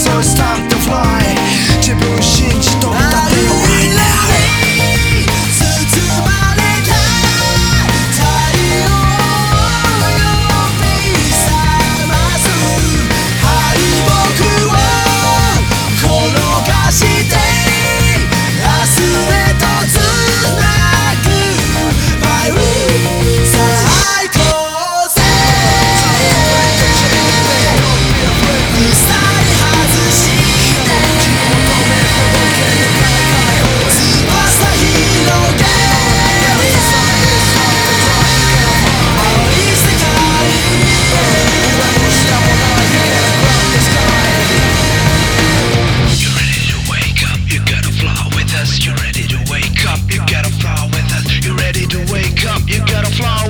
so stop the flight. with us. You ready to wake up? You gotta fly with us. You're ready to wake up? You gotta fly.